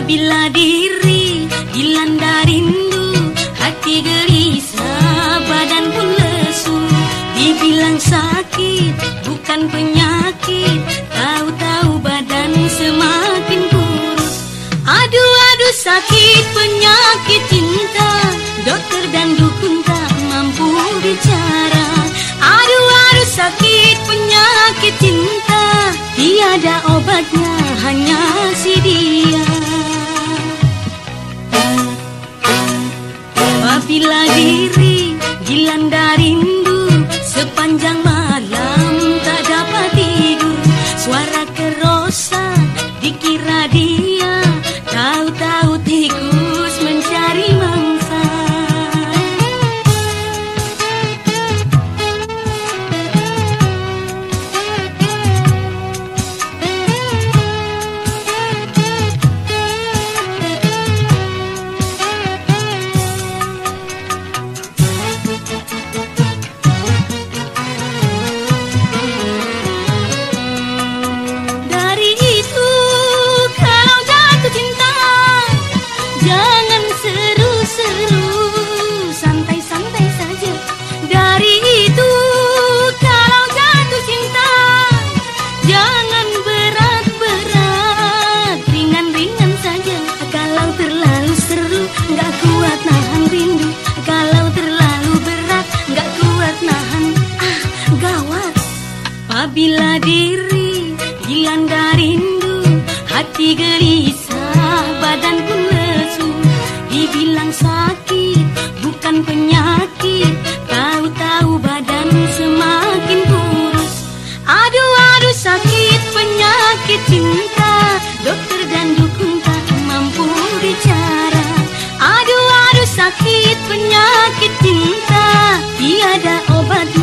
Apabila diri dilanda rindu Hati gelisah, badan pun lesu. Dibilang sakit, bukan penyakit. Tahu-tahu badan semakin kurus. Aduh, aduh sakit penyakit cinta. Dokter dan dukun tak mampu bicara. Aduh, aduh sakit penyakit cinta. Tiada obatnya hanya si dia dikira dia Apabila diri dilanda rindu. Hati gelisah, badan pun lesu. Dibilang sakit, bukan penyakit. Tahu-tahu badan semakin kurus. Aduh, aduh sakit penyakit cinta. Dokter dan dukun tak mampu bicara. Aduh, aduh sakit penyakit cinta. Tiada obatnya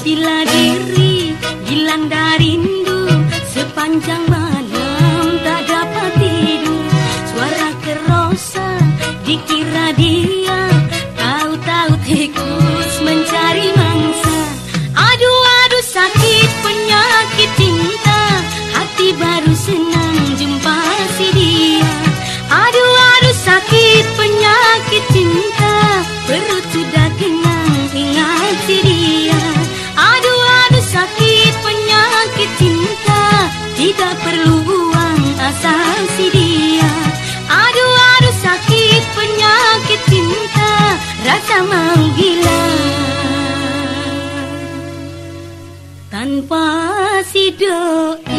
Apabila diri dilanda rindu Sepanjang malam tak dapat tidur. Suara kerosa dikira dia Tahu-tahu tikus mencari mangsa. Aduh aduh sakit penyakit cinta. Hati baru senang jumpa si dia. Aduh aduh sakit penyakit cinta. Perut sudah Tidak perlu uang asal si dia. Aduh aduh sakit penyakit cinta. Rasa mau gila Tanpa si doa